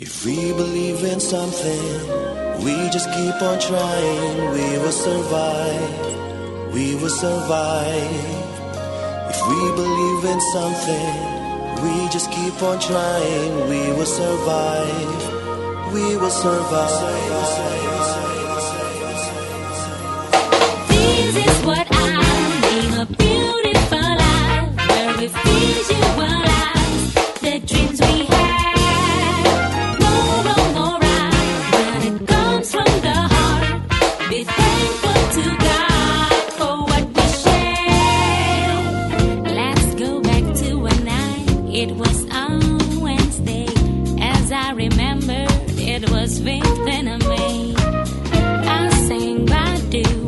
If we believe in something, we just keep on trying. We will survive. We will survive. If we believe in something, we just keep on trying. We will survive. We will survive. This is what It was faith I. I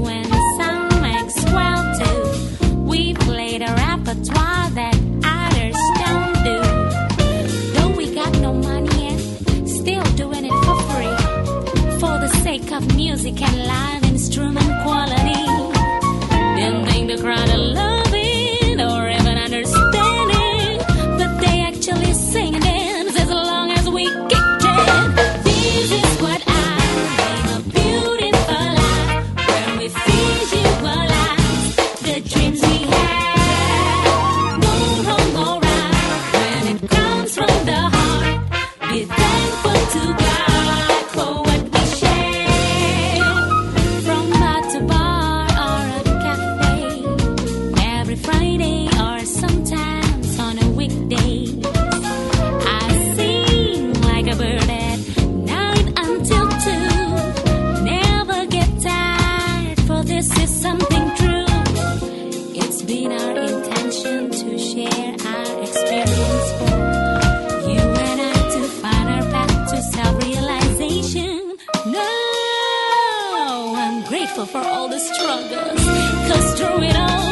and some too. We played a repertoire that others don't do. Though we got no money still doing it for free. For the sake of music and life. share our experience for you and I to find our path to self realization. No, I'm grateful for all the struggles, cause through it all.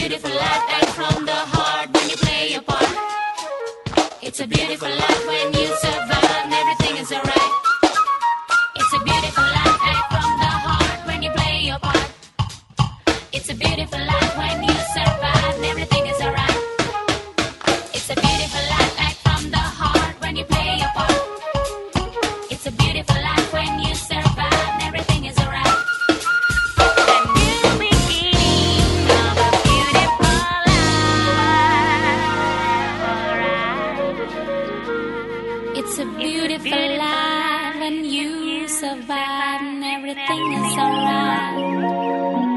beautiful life and from the heart when you play a part. It's a beautiful life when you survive. survive and everything is alright.